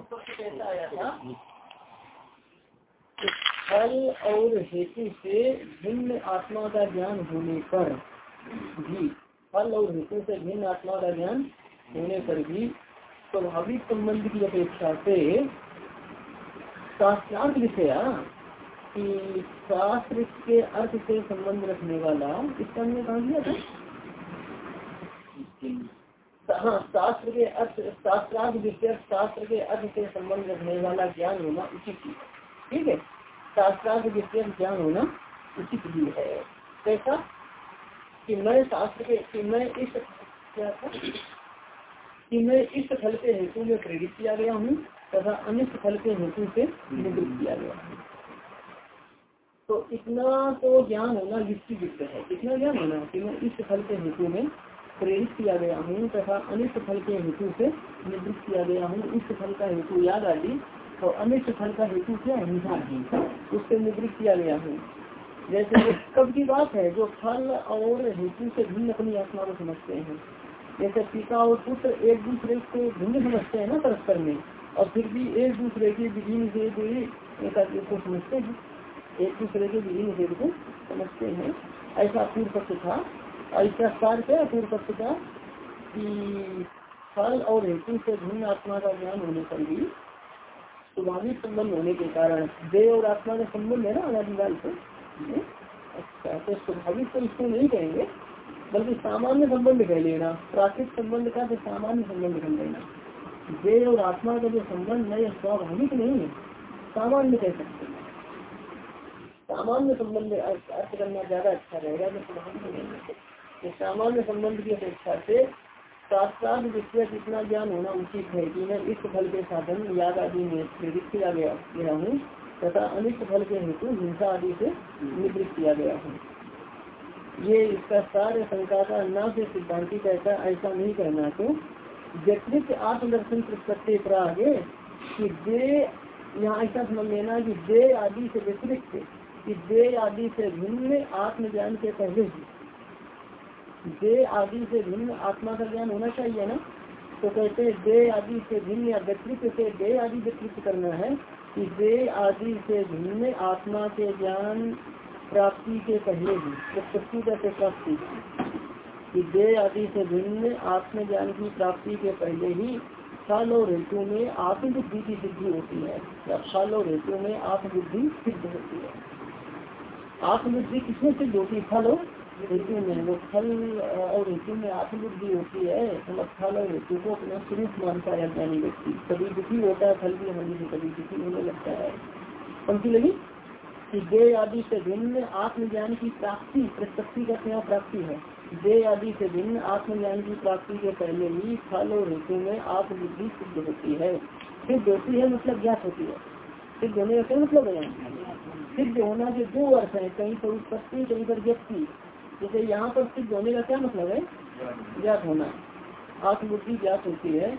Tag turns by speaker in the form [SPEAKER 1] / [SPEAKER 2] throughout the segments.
[SPEAKER 1] कैसा आया था फल और हेतु से भिन्न आत्मा का ज्ञान होने पर भी, फल और हेतु से भिन्न आत्मा का ज्ञान होने पर भी स्वाभाविक संबंध की अपेक्षा से शास्त्रार्थ विषय कि शास्त्र के अर्थ से संबंध रखने वाला इसका हमने कहा दिया था। हाँ शास्त्र के अर्थ शास्त्रार्थ विषय, शास्त्र के अर्थ से संबंध रखने वाला ज्ञान होना उचित ही ठीक है? शास्त्रार्थ विषय ज्ञान होना उचित भी है। कैसा? कि मैं शास्त्र के, कि मैं इस क्या था? कि मैं इस फल के हेतु में प्रेरित किया गया हूँ तथा अनिष्ट फल के हेतु से निवृत्त किया गया हूँ। तो इतना तो ज्ञान होना युक्ति युक्त है। कितना ज्ञान होना? कि मैं इस फल के हेतु में प्रेरित किया गया हूँ तथा अनिष्ट फल के हेतु से निवृत्त किया गया हूँ। इस फल का हेतु याद आदि तो अनिष्ट फल का हेतु क्या है हिंसा उससे निवृत्त किया गया हूँ। जैसे कब की बात है, जो फल और हेतु से भिन्न अपनी आत्मा को समझते हैं। जैसे पिता और पुत्र एक दूसरे को भिन्न समझते हैं ना परस्पर में, और फिर भी एक दूसरे के विधि निषेध को समझते हैं। एक दूसरे के विधि निषेध को समझते हैं। ऐसा पूर्व पक्ष था। सार क्या पूर्व पक्ष का फल और हेतु से भिन्न आत्मा का ज्ञान होने पर भी स्वाभाविक संबंध होने के कारण देह और आत्मा का संबंध है ना अनादिकाल से? अच्छा तो स्वाभाविक तो इसको नहीं कहेंगे, बल्कि सामान्य संबंध कह लेना, प्राकृतिक संबंध का तो सामान्य संबंध कर लेना। देह और आत्मा का जो संबंध है, यह स्वाभाविक नहीं है। सामान्य कह सकते हैं। सामान्य संबंध अर्थ करना ज़्यादा अच्छा रहेगा जो स्वाभाविक नहीं है। सामान्य संबंध की अपेक्षा से शास्त्रार्थ विषय कितना ज्ञान होना उचित है कि मैं इस फल के साधन, याद आदि में प्रेरित किया गया गया हूँ, तथा अनिष्ट फल के हेतु हिंसा आदि से निवृत्त किया गया हूँ। ये इसका सारे शंका का न से सिद्धांति कहता ऐसा नहीं करना तो व्यक्तित्व आत्मदर्शन प्रत्यय प्राग कि दे यहाँ ऐसा समझ लेना कि दे आदि से व्यतिरिक्त, कि दे आदि से भिन्न आत्मज्ञान के पहले ही दे आदि से भिन्न आत्मा का ज्ञान होना चाहिए ना? तो कहते हैं, दे आदि से भिन्न या व्यक्तित्व से दे आदि व्यक्तित्व करना है कि दे आदि से भिन्न आत्मा के ज्ञान प्राप्ति के पहले ही प्रत्यक्ति कैसे प्राप्ति। कि दे आदि से भिन्न आत्मज्ञान की प्राप्ति के पहले ही फल और हेतु में आत्मबुद्धि की सिद्धि होती है। या फल और हेतु में आत्मबुद्धि सिद्ध होती है। आत्मबुद्धि किसमें सिद्ध होती है? फल और हेतु में वो फल और हेतु में आत्मबुद्धि होती है मतलब फल और हेतु को अपना स्वरूप मानता है अज्ञानी व्यक्ति। कभी दुखी होता है, फल की हानि से कभी दुखी होने लगता है। पंक्ति लगी, कि दे आदि से भिन्न आत्मज्ञान की प्राप्ति प्रत्यक्ति का क्या प्राप्ति है। दे आदि से भिन्न आत्मज्ञान की प्राप्ति के पहले ही फल और हेतु में आत्मबुद्धि सिद्ध होती है। सिद्ध होती है मतलब ज्ञात होती है। सिद्ध होने का क्या मतलब है? सिद्ध होना के दो अर्थ है, कहीं पर उत्पत्ति, कहीं पर व्यक्ति। जैसे यहाँ पर सिद्ध होने का क्या मतलब है? ज्ञात होना। आत्मबुद्धि ज्ञात होती है।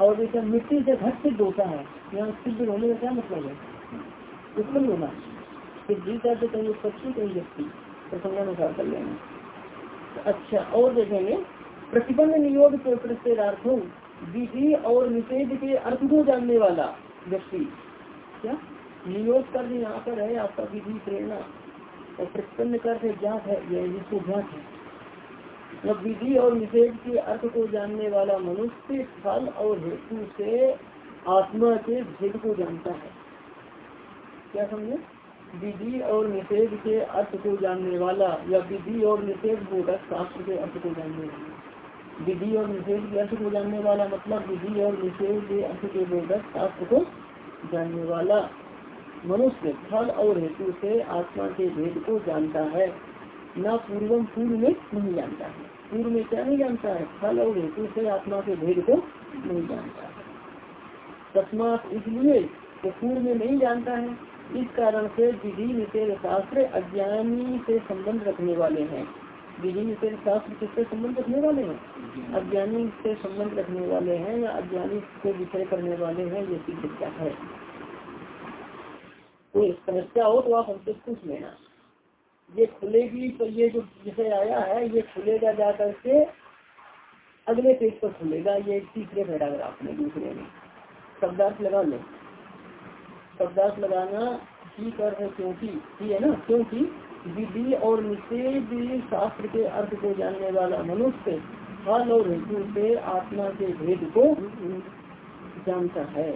[SPEAKER 1] और जैसे मिट्टी से घट सिद्ध होता है, यहाँ सिद्ध होने का क्या मतलब है? उत्पन्न होना। सिद्धि का तो कहीं उत्पत्ति कहीं व्यक्ति, प्रसंगानुसार कर लेना अच्छा और देखेंगे। प्रतिबंध नियोग के प्रत्यर्थों विधि और निषेध के अर्थ को जानने वाला व्यक्ति। क्या? नियोग कर यहाँ पर है आपका विधि, प्रेरणा। और प्रतिपन्न कर ज्ञात है यह जिसको ज्ञात है? विधि और निषेध के अर्थ को जानने वाला मनुष्य फल और हेतु से आत्मा के भेद को जानता है। क्या समझे? विधि और निषेध के अर्थ को जानने वाला या विधि और निषेध बोधक शास्त्र के अर्थ को जानने वाला। विधि और निषेध के अर्थ को जानने वाला मतलब विधि और निषेध के अर्थ के बोधक शास्त्र को जानने वाला। मनुष्य फल और हेतु से आत्मा के भेद को जानता है, न पूर्वम पूर्व में नहीं जानता है। पूर्व में क्या नहीं जानता है? फल और हेतु से आत्मा के भेद को नहीं जानता है। तस्मात इसलिए तो पूर्व में नहीं जानता है। इस कारण से विधि निषेध शास्त्र अज्ञानी से संबंध रखने वाले हैं। विधि निषेध शास्त्र किससे संबंध रखने वाले हैं? अज्ञानी से संबंध रखने वाले हैं या अज्ञानी को विषय करने वाले हैं, ये सिद्ध है। कोई समस्या हो तो आप हमसे पूछ लेना। ये खुलेगी तो ये जो विषय आया है, ये खुलेगा जा करके अगले पेज पर खुलेगा। ये तीसरे पैराग्राफ में दूसरे में। शब्दार्थ लगा लो शब्दार्थ लगाना ही कर है क्योंकि ही है ना? क्योंकि विधि और निषेध शास्त्र के अर्थ को जानने वाला मनुष्य फल और हेतु से आत्मा के भेद को जानता है।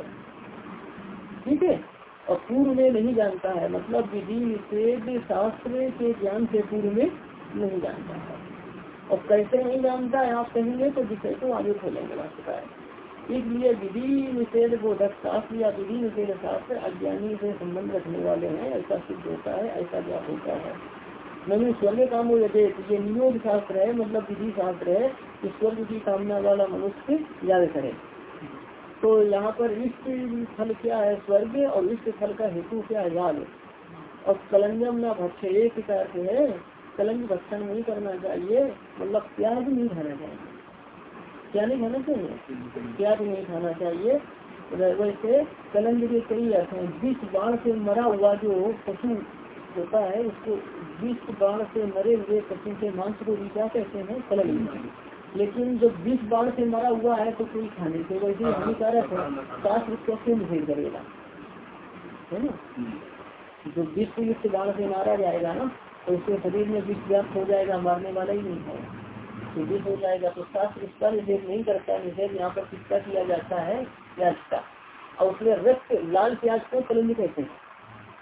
[SPEAKER 1] ठीक है? और पूर्व में नहीं जानता है। मतलब विधि निषेध शास्त्र के ज्ञान से पूर्व में नहीं जानता है। और कैसे नहीं जानता है, आप कहेंगे तो विषय को आगे खोलेंगे वास्तव इसलिए विधि निषेध बोधक शास्त्र या विधि निषेध शास्त्र अज्ञानी से संबंध रखने वाले हैं। ऐसा सिद्ध होता है, ऐसा क्या होता है। मैंने स्वर्ग काम ये नियोग शास्त्र है मतलब विधि शास्त्र है स्वर्ग की कामना वाला मनुष्य याद करे। तो यहाँ पर इष्ट फल क्या है? स्वर्ग और इष्ट फल का हेतु क्या है? याद और कलंजम न भक्ष, एक है कलंज भक्षण नहीं करना चाहिए मतलब प्याज नहीं खाना चाहिए। क्या नहीं खाना चाहिए? प्याज नहीं खाना चाहिए। वैसे कलंज के कई अर्थ हैं। विष बाण से मरा हुआ जो पशु होता है, उसको विष बाण से मरे हुए पशु के मांस को भी क्या कहते हैं? कलंज। लेकिन जब बीस बाढ़ से मरा हुआ है तो कोई खाने से वैसे हानिकारक है। शास्त्र उसको क्यों निषेध करेगा है ना? जो विष युक्त बाण से मारा जाएगा ना तो उसके शरीर में विष व्याप्त हो जाएगा मारने वाला ही नहीं है। तो हो जाएगा तो शास्त्र इसका निषेध नहीं करता। निषेध यहाँ पर किसका किया जाता है? प्याज का। और उसमें रक्त लाल प्याज को कलंज कहते हैं।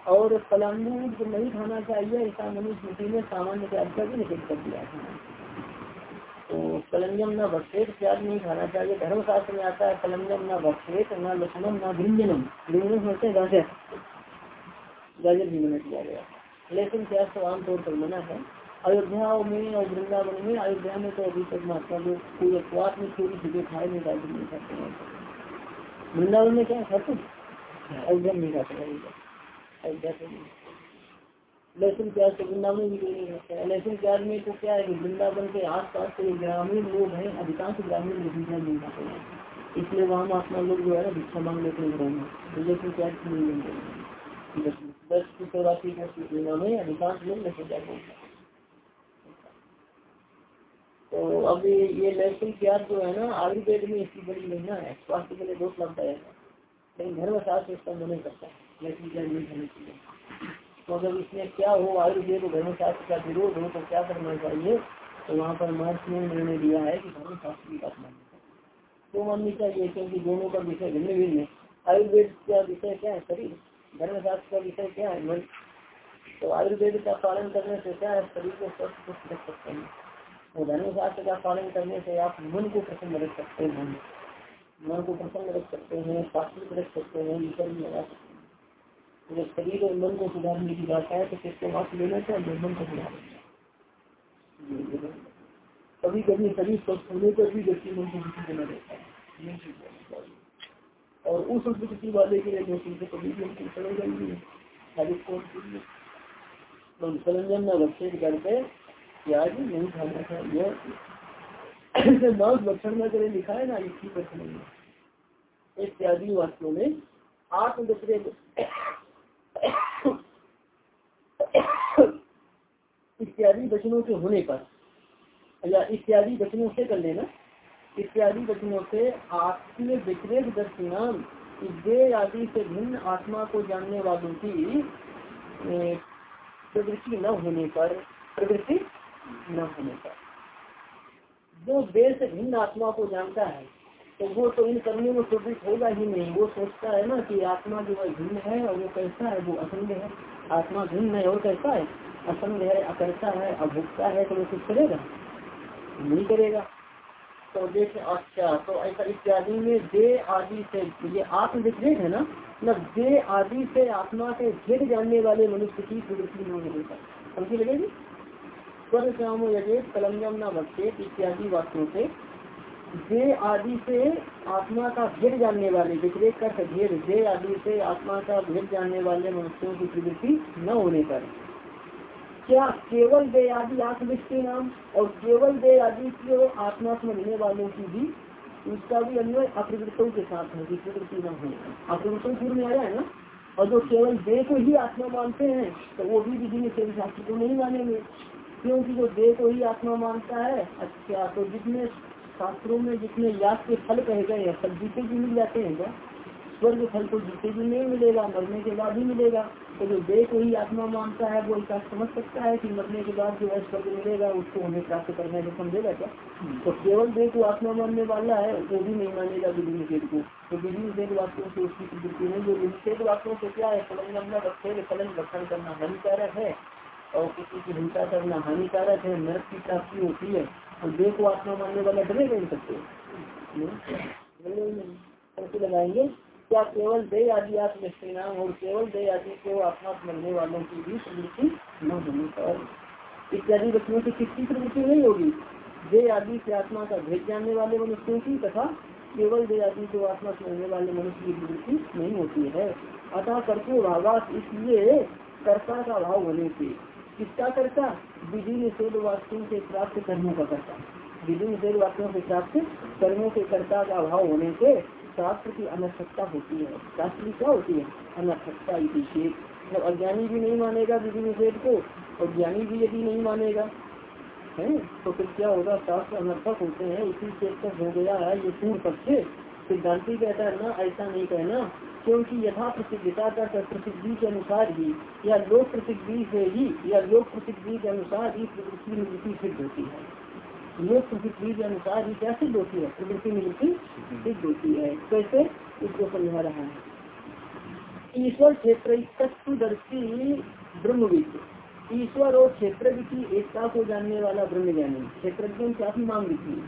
[SPEAKER 1] और जो नहीं खाना चाहिए ऐसा मनुष्य में सामान्य प्याज का भी निषेध कर दिया है। तो कलंजम न भक्षेत प्याज नहीं खाना चाहिए। धर्म शास्त्र में आता है, कलंजम न भक्षेत न लक्ष्मण न गृंजनम गृंजन समझते गाजर गाजर भी मना किया गया। लेकिन प्याज तो आमतौर पर मना है। अयोध्या में और वृंदावन में, अयोध्या में तो अभी तक महात्मा लोग पूरे स्वाद में छोटी छोटी खाए नहीं खाते नहीं खाते हैं। वृंदावन में क्या खाते अयोध्या नहीं खाते अयोध्या से लहसुन प्याज तो वृंदावन भी नहीं खाते हैं। लहसुन प्याज में तो क्या है कि वृंदावन के आस पास के ग्रामीण लोग हैं, अधिकांश ग्रामीण लहसुन नहीं खाते हैं। इसलिए वहाँ महात्मा लोग जो है ना भिक्षा मांग लेते हैं घरों में। तो लहसुन प्याज की नहीं लेंगे दस की चौरासी में अधिकांश लोग लहसुन प्याज नहीं तो अब ये लहसुन प्याज जो है ना, आयुर्वेद में इसकी बड़ी महिमा है। स्वास्थ्य के लिए बहुत लाभदायक है। लेकिन धर्म शास्त्र इसका मना करता है। लहसुन प्याज नहीं खाने के लिए तो अगर इसमें क्या हो आयुर्वेद और धर्म शास्त्र का विरोध हो तो क्या करना चाहिए? तो वहाँ पर महर्ष ने निर्णय दिया है कि धर्म शास्त्र की बात माननी तो माननी चाहिए, क्योंकि दोनों का विषय भिन्न भिन्न है। आयुर्वेद का विषय क्या है? शरीर। धर्म शास्त्र का विषय क्या है? मन। तो आयुर्वेद का पालन करने से क्या है? शरीर को स्वस्थ रख सकते हैं। तो धर्म शास्त्र का पालन करने से आप मन को प्रसन्न रख सकते हैं। मन को प्रसन्न रख सकते हैं सात्विक रख सकते हैं भी लगा सकते हैं जब शरीर और मन को सुधारने की बात है तो किसको बात लेना चाहिए? मन को सुधार कभी कभी शरीर स्वस्थ होने पर भी व्यक्ति मन को दुखी बना रहता है। और उस विकृति वाले के लिए जो चीज़ें कभी भी उनकी हमको चलेगा ही नहीं संरंजन न रक्षित करके प्याज नहीं खाना चाहिए मांस भक्षण में अगर लिखा है ना इसकी प्रश्न में इत्यादि वास्तव में आत्मदूसरे इत्यादि वचनों के होने पर, या इत्यादि वचनों से कर लेना, इत्यादि वचनों से आत्म व्यतिरेक दर्शिनाम आदि से भिन्न आत्मा को जानने वालों की प्रवृत्ति न होने पर, प्रवृत्ति न होने पर। जो देश से भिन्न आत्मा को जानता है तो वो तो इन कर्मियों में प्रवृत्त होगा ही नहीं। वो सोचता है ना कि आत्मा जो है भिन्न है और वो कैसा है, वो असंग है। आत्मा भिन्न है और कैसा है? असंग है अकर्ता है अभुगता है तो वो कुछ करेगा। नहीं करेगा। तो देख अच्छा तो ऐसा इत्यादि में दे आदि से, ये आत्म विपरीत है ना? मतलब दे आदि से आत्मा के भेद जानने वाले मनुष्य की प्रवृत्ति नहीं मिलेगा समझी लगेगी? स्वर श्यामो यजेत कलंगम न भक्षेत इत्यादि वाक्यों से जे आदि से आत्मा का भेद जानने वाले, विपरीत कर भेद जे आदि से आत्मा का भेद जानने वाले मनुष्यों की प्रवृत्ति न होने पर। क्या केवल दे आदि आत्मविष्टि नाम और केवल दे आदि को आत्मा समझने वालों की भी उसका भी अन्वय अप्रवृत्तों के साथ है कि प्रवृत्ति न होने अप्रवृत्तों पूर्व में आया है ना? और जो केवल देह को ही आत्मा मानते हैं तो वो भी विधि में शास्त्र को नहीं मानेंगे। क्योंकि जो देह को ही आत्मा मानता है अच्छा तो जितने शास्त्रों में जितने याद के फल कहे गए हैं सब जीते भी मिल जाते हैं क्या? स्वर्ग फल तो जीते भी नहीं मिलेगा, मरने के बाद ही मिलेगा। तो जो देह को ही आत्मा मानता है वो ऐसा समझ सकता है कि मरने के बाद जो है स्वर्ग मिलेगा उसको हमें प्राप्त करना है समझेगा क्या? तो केवल देह को आत्मा मानने वाला है वो भी नहीं मानेगा विधि निषेध को। तो विधि निषेध वाक्यों से उसकी प्रवृत्ति नहीं जो निषेध वाक्यों से क्या है? फलन फलन रक्षण करना हानिकारक है। और किसी की हिंसा करना हानिकारक है नरक की प्राप्ति होती है और देह को आत्मा मानने वाला डरेगा नहीं सकते। लगाएँगे। क्या केवल दे आदि आत्म नाम और केवल दे आदि को आत्मा मरने वालों की भी प्रवृत्ति न होने पर। इत्यादि व्यक्तियों की किसकी प्रवृत्ति नहीं होगी? दे आदि से आत्मा का भेद जानने वाले मनुष्यों की तथा केवल दे आदि को आत्मा समझने वाले मनुष्य की प्रवृत्ति नहीं होती है। अतः कर्तव्य भावास इसलिए कर्ता का भाव होने से। किसका करता? विधि निषेध वास्तु से प्राप्त कर्मों का करता। विधि निषेध वाक्यों से प्राप्त कर्मों के कर्ता का अभाव होने से शास्त्र की अनर्थकता होती है। शास्त्र की क्या होती है? अनर्थकता मतलब अज्ञानी भी नहीं मानेगा विधि निषेध को, और ज्ञानी भी यदि नहीं मानेगा, है? तो फिर क्या होगा? शास्त्र अनर्थक होते हैं इसी से हो गया है, ये पूर्ण पक्ष सिद्धांति कहता है, ना, ऐसा नहीं कहना, क्योंकि यथा प्रसिद्धता का प्रसिद्धि के अनुसार ही, या लोक प्रसिद्धि से ही, या लोक प्रसिद्धि के अनुसार ही प्रवृत्ति सिद्ध होती है। लोक प्रसिद्धि के अनुसार ही क्या सिद्ध होती है? प्रवृत्ति निवृत्ति सिद्ध होती है। कैसे? इसको समझा रहा है। ईश्वर क्षेत्र तत्वदर्शी ब्रह्मविद। ईश्वर और क्षेत्र की एकता को जानने वाला ब्रह्म ज्ञानी क्षेत्र चापी मांग विधि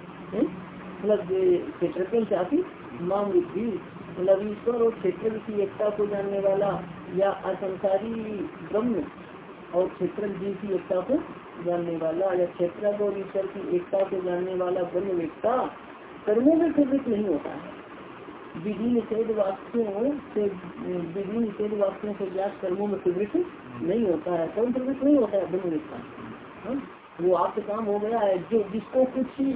[SPEAKER 1] मतलब क्षेत्र चापी मांग विधि मतलब ईश्वर और क्षेत्र की एकता को जानने वाला या असंसारी ब्रह्म और क्षेत्र जी की एकता को जानने वाला या क्षेत्र और ईश्वर की एकता को जानने वाला ब्रह्म एकता कर्मों में प्रवृत्त नहीं होता है। विधि निषेध वाक्यों से, विधि निषेध वाक्यों से ज्ञात कर्मों में प्रवृत्त नहीं होता है। कौन प्रवृत्त नहीं होता है ब्रह्म एकता। हाँ? वो आपके काम हो गया है। जो, जिसको कुछ,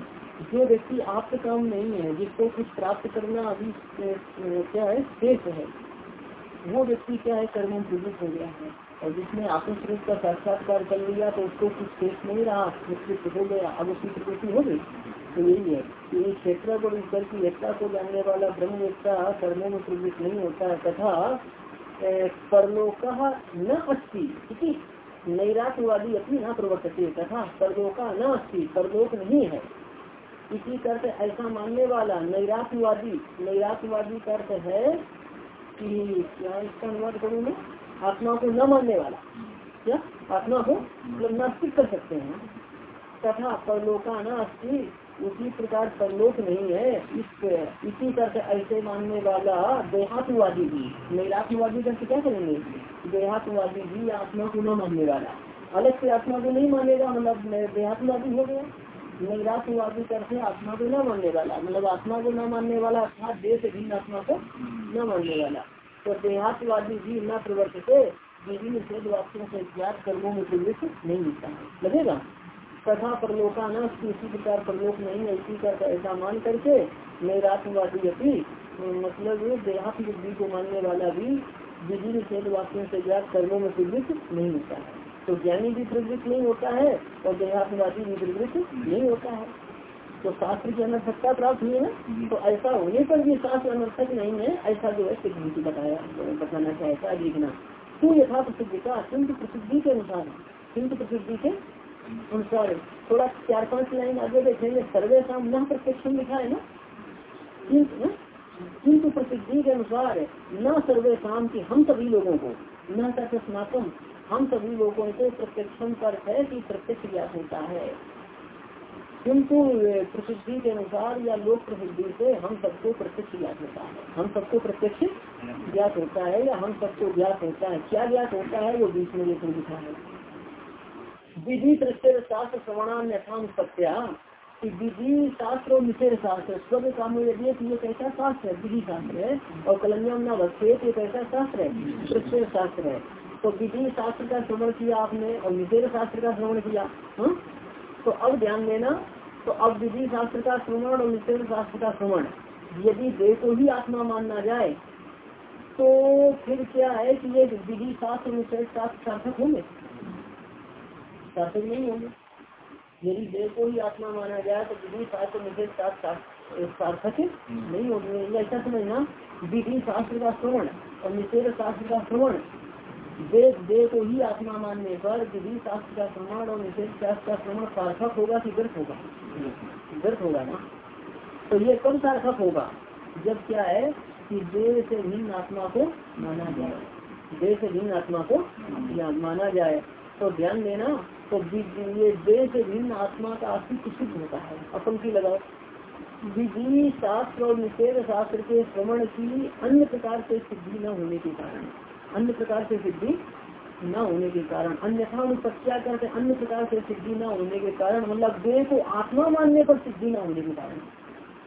[SPEAKER 1] जो व्यक्ति आपके काम नहीं है, जिसको कुछ प्राप्त करना अभी क्या है, शेष है, वो व्यक्ति क्या है? कर्म प्रवृत्त हो गया है। और जिसने आत्म स्वरूप का साक्षात्कार कर लिया तो उसको कुछ शेष नहीं रहा निश्चित हो गया अब उसकी प्रकृति हो गई। तो यही है कि इस क्षेत्र को ईश्वर की एकता को जानने वाला ब्रह्म एकता कर्मों में प्रवृत्त नहीं होता है। तथा परलोक न अस्थि नैराटवादी अपनी न प्रवर्तते तथा, परलोका न अस्थि परलोक नहीं है। इसी करते ऐसा मानने वाला नैरातवादी नैरातवादी का अर्थ है कि, क्या इसका अनुवाद करूँ मैं? आत्मा को न मानने वाला। क्या? आत्मा को मतलब नास्तिक कर सकते हैं। तथा परलोका न अस्थि उसी प्रकार परलोक नहीं है। इस, इसी तरह ऐसे मानने वाला देहातवादी भी नैरातवादी करके क्या करेंगे? देहातवादी भी आत्मा को न मानने वाला। अलग से आत्मा को नहीं मानेगा मतलब देहातवादी हो गया। नैराशवादी करके आत्मा को न मानने वाला मतलब आत्मा को न मानने वाला अर्थात से भिन्न आत्मा को न मानने वाला। तो देहातवादी भी न प्रवर्तित विभिन्न निषेध वाक्यों से ज्ञात कर्मों में प्रवृत्त नहीं मिलता है। लगेगा? तथा परलोका न इसी प्रकार परलोक नहीं है, इसी का ऐसा मान करके नैरात्मवादी अपनी मतलब देहात बुद्धि को मानने वाला भी विधि निषेध वाक्यों से ज्ञात कर्मों में प्रवृत्त नहीं मिलता है। तो ज्ञानी भी प्रवृत्त नहीं होता है और देहात्मवादी भी प्रवृत्त नहीं होता है। तो शास्त्र की अनर्थकता प्राप्त हुई है तो ऐसा होने पर भी शास्त्र अनर्थक नहीं है ऐसा जो है सिद्धांति बताया बताना चाहता है लिखना। तो यथा प्रसिद्धि का अत्यंत प्रसिद्धि के अनुसार किंतु प्रसिद्धि के अनुसार। थोड़ा चार पाँच लाइन आगे देखेंगे सर्वे शाम न प्रत्यक्ष लिखा है ना? किंतु प्रसिद्धि के अनुसार न सर्वे शाम की हम सभी लोगों को न स्नातम हम सभी लोगों को प्रत्यक्षम पर है कि प्रत्यक्ष ज्ञात होता है। किंतु प्रसिद्धि के अनुसार या लोक प्रसिद्धि से हम सबको प्रत्यक्ष ज्ञात होता है। हम सबको प्रत्यक्ष ज्ञात होता है या हम सबको ज्ञात होता है? क्या ज्ञात होता है वो बीच में देखने लिखा है। विधि प्रत्यय शास्त्र श्रवणान यथाम सत्या। विधि शास्त्र और निषेध शास्त्र स्वर्ग काम ये कैसा शास्त्र है? विधि शास्त्र है। और कलंजम न ये कैसा शास्त्र है? प्रत्यय शास्त्र है। तो विधि शास्त्र का श्रवण किया आपने और निषेध शास्त्र का श्रवण किया, हा? तो अब ध्यान देना तो अब विधि शास्त्र का श्रवण और निषेध शास्त्र का श्रवण यदि देह को ही आत्मा मानना जाए तो फिर क्या है कि ये विधि शास्त्र निषेध शास्त्र सार्थक होंगे? सार्थक नहीं होंगे। यदि देह को ही आत्मा माना जाए तो विधि शास्त्र निषेध शास्त्र सार्थक नहीं होंगे। ऐसा समझना विधि शास्त्र का श्रवण और निषेध शास्त्र का श्रवण वेद दे को ही आत्मा मानने पर विधि शास्त्र का श्रवण और निषेध शास्त्र का श्रवण सार्थक होगा कि व्यर्थ होगा? व्यर्थ होगा ना? तो ये कब सार्थक होगा, जब क्या है कि देह से भिन्न आत्मा को माना जाए। देह से भिन्न आत्मा को माना जाए। तो ध्यान देना तो ये देह से भिन्न आत्मा का अस्तित्व सिद्ध होता है। अपन की लगाओ। विधि शास्त्र और निषेध शास्त्र के श्रवण की अन्य प्रकार से सिद्धि न होने के कारण। अन्य प्रकार से सिद्धि न होने के कारण। अन्यथा अनुपत्या करते अन्य प्रकार से सिद्धि न होने के कारण मतलब देह को आत्मा मानने पर सिद्धि न होने के कारण।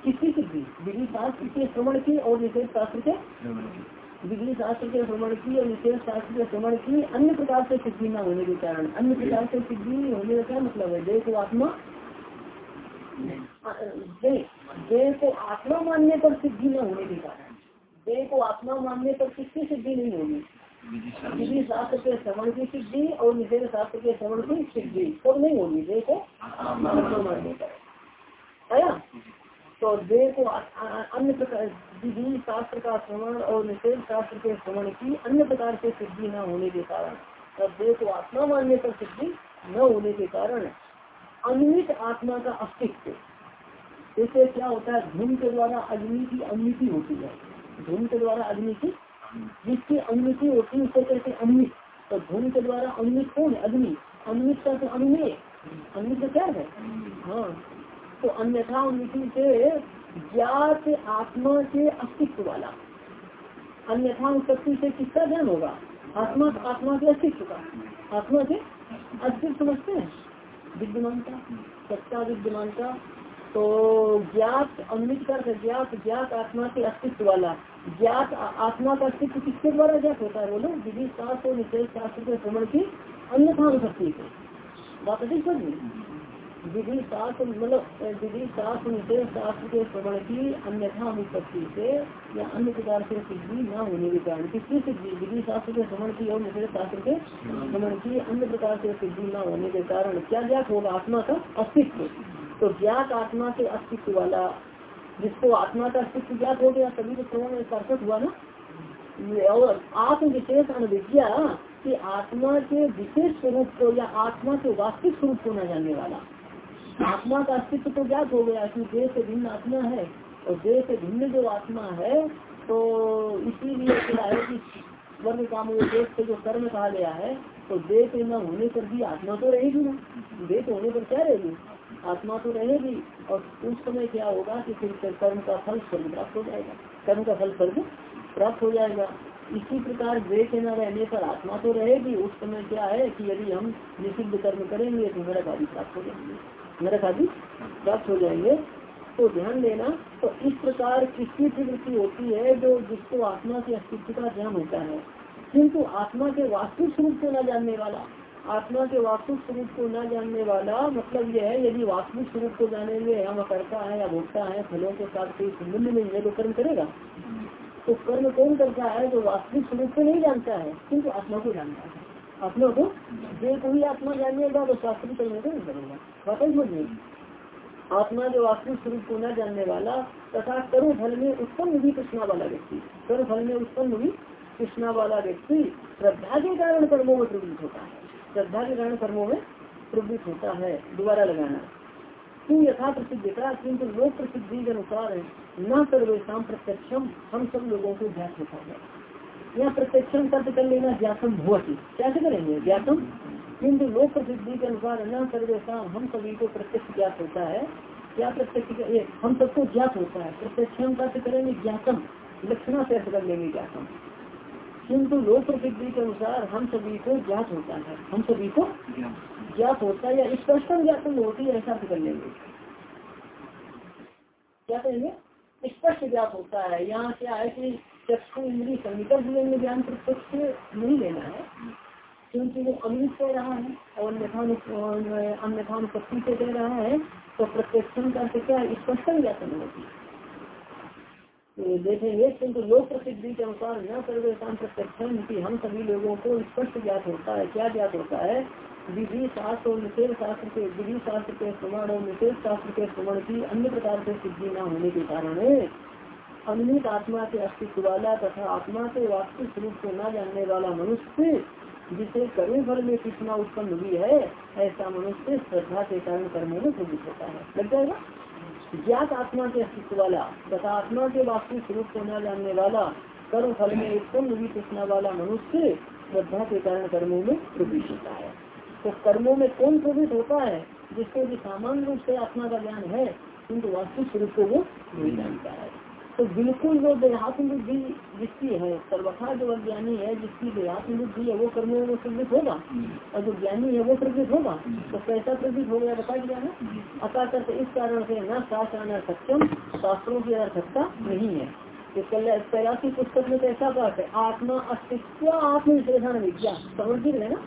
[SPEAKER 1] किसकी सिद्धि, विधि शास्त्र के श्रवण की और निषेध शास्त्र के विधि शास्त्र के श्रवण की और निषेध शास्त्र के श्रवण की अन्य प्रकार से सिद्धि न होने के कारण। अन्य प्रकार से सिद्धि होने का क्या मतलब है? देह को आत्मा देह को आत्मा मानने पर सिद्धि न होने के कारण। देह को आत्मा मानने पर किसकी सिद्धि नहीं होगी विधि शास्त्र के श्रवण की सिद्धि और निषेध शास्त्र के श्रवण की सिद्धि सब नहीं होगी देह को मानने पर है तो को अन्य प्रकार विधि शास्त्र का श्रवण और निषेध शास्त्र के श्रवण की अन्य प्रकार से सिद्धि न होने के कारण। तब को आत्मा मानने पर सिद्धि न होने के कारण अन्वित आत्मा का अस्तित्व। इससे क्या होता है? धूम के द्वारा अग्नि की अनुमिति होती है। धूम के द्वारा अग्नि की जिसकी अनुमिति होती है उसे कहते हैं अमृत तो धूम के द्वारा अमृत कौन है? अग्नि। अमृत का तो अनुमेय अमृत क्या है? हाँ। तो अन्यथा अनुमिति से ज्ञात आत्मा के अस्तित्व वाला। अन्यथा उत्पत्ति से किसका ज्ञान होगा? आत्मा आत्मा के अस्तित्व का। आत्मा के अस्तित्व समझते हैं। विद्यमानता। सत्ता विद्यमानता। तो ज्ञात, अमृत कर ज्ञात ज्ञात आत्मा के अस्तित्व वाला। ज्ञात आत्मा का अस्तित्व किसके द्वारा ज्ञात होता है बोलो? विधि, शास्त्र और निषेध, शास्त्र के श्रवण की अन्यथा अनुपत्ति से। बात अधिक समझ विधि, शास्त्र मतलब विधि, शास्त्र, निषेध, शास्त्र के श्रवण की अन्यथा अनुपत्ति से या अन्य प्रकार से सिद्धि न होने के कारण, किसकी सिद्धि? विधि, शास्त्र के श्रवण की और निषेध, शास्त्र के श्रवण की अन्य प्रकार से सिद्धि न होने के कारण क्या ज्ञात होगा? आत्मा का अस्तित्व। तो ज्ञात आत्मा के अस्तित्व वाला, जिसको आत्मा का अस्तित्व ज्ञात हो गया सभी तो श्रवण सार्थक हुआ ना। और आत्म विशेष अनविद्या कि आत्मा के विशेष स्वरूप को या आत्मा के वास्तविक स्वरूप को न जानने वाला। आत्मा का अस्तित्व तो ज्ञात हो गया कि देह से भिन्न आत्मा है। और देह से भिन्न जो आत्मा है तो इसीलिए क्या है कि वर्ग काम देश से जो कर्म कहा गया है तो देह के न होने पर भी आत्मा तो रहेगी ना। देह होने पर क्या रहेगी? आत्मा तो रहेगी। और उस समय क्या होगा कि फिर कर्म का फल स्वर्ग प्राप्त हो जाएगा। कर्म का फल स्वर्ग प्राप्त हो जाएगा। इसी प्रकार वे के न रहने पर आत्मा तो रहेगी। उस समय क्या है कि यदि हम निषिद्ध कर्म करेंगे तो नरक आदि प्राप्त हो जाएँगे। नरक आदि प्राप्त हो जाएँगे। तो ध्यान देना तो इस प्रकार किसकी प्रवृत्ति होती है जो जिसको आत्मा के अस्तित्व का ज्ञान होता है। किंतु आत्मा के वास्तविक स्वरूप को न जानने वाला, आत्मा के वास्तविक स्वरूप को न जानने वाला मतलब यह है, यदि वास्तविक स्वरूप को जानेंगे हम करता है या भोगता है, फलों के साथ कोई संबंध नहीं है तो कर्म करेगा। तो कर्म कौन करता है जो वास्तविक स्वरूप को नहीं जानता है? किंतु आत्मा को जानता है। आत्मा को? जो कोई आत्मा जानिएगा तो शास्त्रीय कर्म को नहीं करेगा। समझिए आत्मा जो वास्तविक स्वरूप को न जानने वाला, तथा कर्म फल में उत्पन्न भी कृष्णा वाला व्यक्ति। कर्म फल में उत्पन्न भी कृष्णा वाला व्यक्ति श्रद्धा के कारण कर्मों में प्रवृत्त होता है। श्रद्धा के कारण कर्मों में प्रवृत्त होता है। दोबारा लगाना। तू यथा प्रसिद्धता किन्तु लोक प्रसिद्धि के अनुसार न सर्वेशम प्रत्यक्षम हम सब लोगों को ज्ञात होता है। यहाँ प्रत्यक्षम कर्त कर लेना ज्ञातम भवती। कैसे करेंगे? ज्ञातम? किन्तु लोक प्रसिद्धि के अनुसार न सर्वेशम हम सभी को प्रत्यक्ष ज्ञात होता है। क्या प्रत्यक्ष हम सबको ज्ञात होता है। प्रत्यक्षम कर्त करेंगे, ज्ञातम। लक्षणा से कर लेंगे ज्ञातम। किंतु लोक प्रसिद्धि के अनुसार हम सभी को ज्ञात होता है। हम सभी को ज्ञात होता है या स्पष्ट ज्ञापन होती है, ऐसा कर लेंगे। क्या कहेंगे? स्पष्ट ज्ञात होता है। यहाँ क्या है कि चक्षु इंद्री सन्निकट में ज्ञान प्रत्यक्ष नहीं लेना है, क्योंकि वो अमृत कह रहा है और अन्यथा अनुपत्ति से कह रहा है तो प्रत्यक्ष का क्या स्पष्ट ज्ञापन होती है तो देखेंगे किंतु लोक प्रसिद्धि के अनुसार न सर्वेशान प्रत्यक्षम की हम सभी लोगों को स्पष्ट ज्ञात होता है। क्या ज्ञात होता है? विधि शास्त्र और निषेध शास्त्र के विधि शास्त्र के प्रमाण और निषेध शास्त्र के प्रमाण की अन्य प्रकार से सिद्धि न होने के कारण अनुमित आत्मा के अस्तित्व वाला तथा आत्मा के वास्तविक स्वरूप को न जानने वाला मनुष्य, जिसे कर्म फल में कितना उत्पन्न हुई है, ऐसा मनुष्य श्रद्धा के कारण कर्मों में प्रवृत्त होता है। लग जाएगा? ज्ञात आत्मा के अस्तित्व वाला, तथा आत्मा के वास्तविक स्वरूप को न जानने वाला कर्म फल में उत्पन्न भी पूछने वाला मनुष्य श्रद्धा के कारण कर्मों में प्रवेश होता है। तो कर्मों में कौन प्रवेश होता है, जिसको भी सामान्य रूप से आत्मा का ज्ञान है किन्तु वास्तविक स्वरूप को वो नहीं जानता है। तो बिल्कुल जो देहात्म बुद्धि जिसकी है सर्वथा जो अज्ञानी है जिसकी देहात्म बुद्धि है वो कर्मों में प्रवृत्त होगा। और जो ज्ञानी है वो प्रवृत्त होगा। तो कैसा प्रवृत्त हो गया बता दिया है इस कारण से न शास्त्र सत्यम शास्त्रों की अर्थकता नहीं है। तो की पुस्तक में कैसा बात है? आत्मा अस्तित्व आत्म विश्लेषण विज्ञा समझ है ना?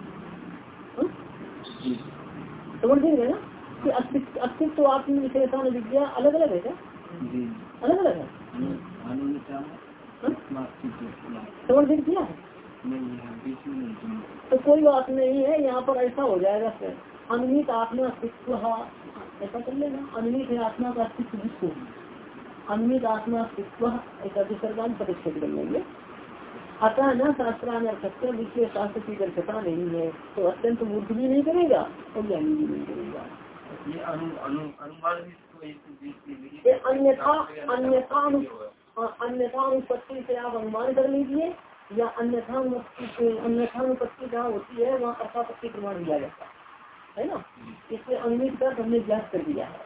[SPEAKER 1] हाँ? समझ है ना? कि अस्तित्व आत्म विशेषण विज्ञा अलग अलग है क्या? अलग अलग है? समर्थित किया तो कोई बात नहीं है यहाँ पर ऐसा हो जाएगा फिर। अनुमित आत्मा अस्तित्व ऐसा कर लेना। अनुमित है आत्मा का अस्तित्व जिसको। अनुमित आत्मा अस्तित्व ऐसा विसर्गान प्रतिष्ठित कर लेंगे। अतः न शास्त्रान सत्य विषय शास्त्र की दर्शता नहीं है तो अत्यंत मूर्ख भी नहीं करेगा और ज्ञानी भी नहीं करेगा। अन्यथा अन्यथा अन्यथा से आप अनुमान कर लीजिए, या अन्यथा अन्यथा अनुपत्ति जहाँ होती है, वहाँ अर्थापत्ति प्रमाण दिया जाता है। ना? इसलिए अनुमित का हमने ज्ञात कर दिया है।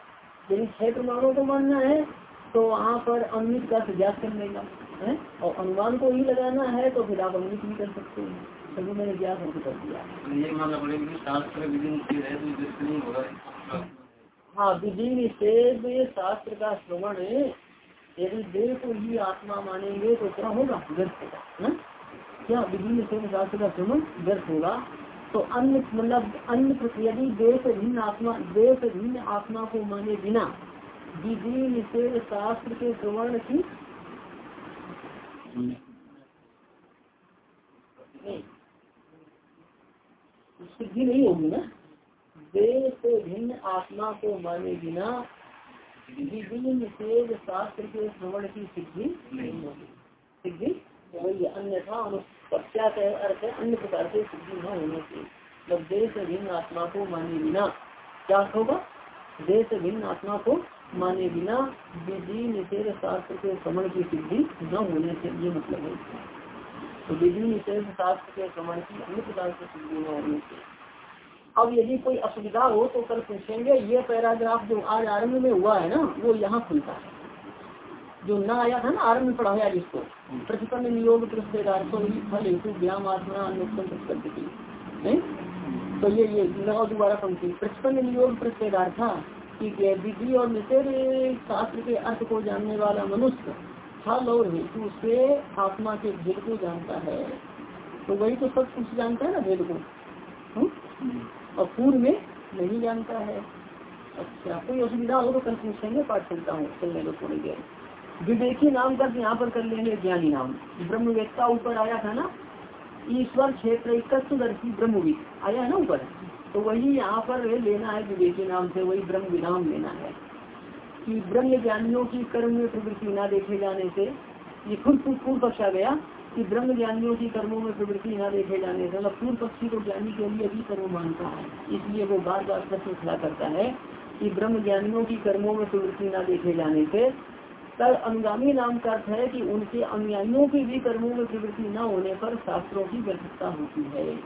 [SPEAKER 1] यदि छह प्रमाणों को मानना है तो वहाँ पर अनुमित का ज्ञात कर लेगा है? और अनुमान को ही लगाना है तो फिर आप अनुमित भी कर सकते हैं। सभी मैंने ज्ञात हमको कर दिया हाँ विधि निषेध शास्त्र का श्रवण यदि देह को ही आत्मा मानेंगे तो क्या होगा? व्यर्थ होगा क्या विधि निषेध शास्त्र का श्रवण व्यर्थ होगा? तो अन्य मतलब अन्य यदि से भिन्न आत्मा से भिन्न आत्मा को माने बिना विधि निषेध शास्त्र के श्रवण की सिद्धि नहीं होगी ना? देह से भिन्न आत्मा को माने बिना निषेध शास्त्र के श्रवण की सिद्धि नहीं होगी सिद्धि वही अन्यथा पश्चात अर्थ अन्य प्रकार से सिद्धि न होने से देह से भिन्न आत्मा को माने बिना, क्या होगा? से भिन्न आत्मा को माने बिना विधि निषेध शास्त्र के श्रवण की सिद्धि न होने से ये मतलब है। तो विधि निषेध शास्त्र के श्रवण की अन्य प्रकार से सिद्धि न होने से अब यदि कोई असुविधा हो तो कल पूछेंगे, ये पैराग्राफ जो आज आरंभ में हुआ है ना, वो यहाँ खुलता है। जो न आया था ना आरंभ में पढ़ाया जिसको प्रतिपन्न नियोग फल हेतु आत्मा तो ये ये नौ दोबारा पंक्ति। प्रतिपन्न नियोग था कि विधि और निषेध शास्त्र के अर्थ को जानने वाला मनुष्य फल और हेतु से आत्मा के भेद को जानता है। तो वही तो सब कुछ जानता है ना, भेद को। हुँ? और पूर्व में नहीं जानता है। अच्छा कोई असुविधा हो तो कल पूछेंगे पाठ चलता हूँ, चलने दो थोड़ी देर। विवेकी नाम का यहाँ पर कर लेंगे ज्ञानी नाम। ब्रह्मवेत्ता ऊपर आया था ना, ईश्वर क्षेत्र दर्शी ब्रह्मविद। आया है ना ऊपर? तो वही यहाँ पर लेना है विवेकी नाम से, वही ब्रह्म विधान लेना है। कि ब्रह्म ज्ञानियों की कर्म में प्रवृत्ति न देखे जाने से ये खुद पूर्व पक्ष आ गया कि ब्रह्म ज्ञानियों की कर्मों में प्रवृत्ति न देखे जाने से मतलब पूर्व पक्षी को ज्ञानी के लिए भी कर्म मानता है। इसलिए वो बार बार प्रश्न खड़ा करता है कि ब्रह्म ज्ञानियों की कर्मों में प्रवृत्ति न देखे जाने से तब अनुगामी नाम का अर्थ है कि उनके अनुयायियों की भी कर्मों में प्रवृत्ति न होने पर शास्त्रों की व्यर्थता होती है।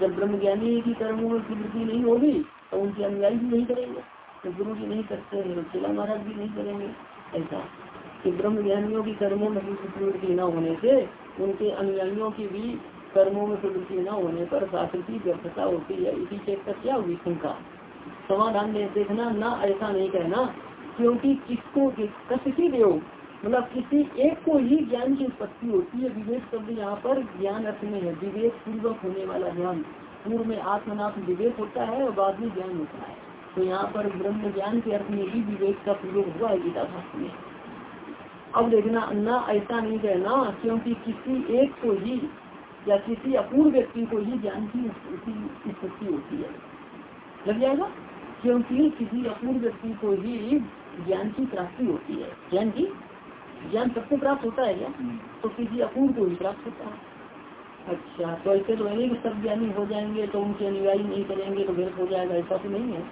[SPEAKER 1] जब ब्रह्म ज्ञानी की कर्मों में प्रवृत्ति नहीं होगी तो उनके अनुयायी भी नहीं करेंगे। तो गुरु जी नहीं करते हैं महाराज भी नहीं करेंगे। ऐसा। कि ब्रह्म ज्ञानियों की कर्मों में प्रवृत्ति न होने से उनके अनुयायियों की भी कर्मों में प्रवृत्ति न होने पर शास्त्र की व्यर्थता होती है। इसी चेक का क्या हुई शंका समाधान देखना ना, ऐसा नहीं कहना, क्योंकि किसको किसी देव मतलब किसी एक को ही ज्ञान की उत्पत्ति होती है। विवेक शब्द यहाँ पर ज्ञान अर्थ में है। विवेक पूर्वक होने वाला ज्ञान। पूर्व में आत्मनाथ विवेक होता है और बाद में ज्ञान होता है। तो यहाँ पर ब्रह्म ज्ञान के अर्थ में ही विवेक का प्रयोग हुआ है गीता शास्त्र में। अब देखना अन्ना ऐसा नहीं कहना क्योंकि किसी एक को ही या किसी अपूर्ण व्यक्ति को ही ज्ञान की स्थिति होती है। लग जाएगा? क्योंकि किसी अपूर्ण व्यक्ति को ही ज्ञान की प्राप्ति होती है। ज्ञान की? ज्ञान सबको प्राप्त होता है क्या? तो किसी अपूर्ण को ही प्राप्त होता है। अच्छा तो ऐसे तो नहीं सब ज्ञानी हो जाएँगे तो उनके अनुयायी नहीं करेंगे तो व्यर्थ हो जाएगा ऐसा तो नहीं है।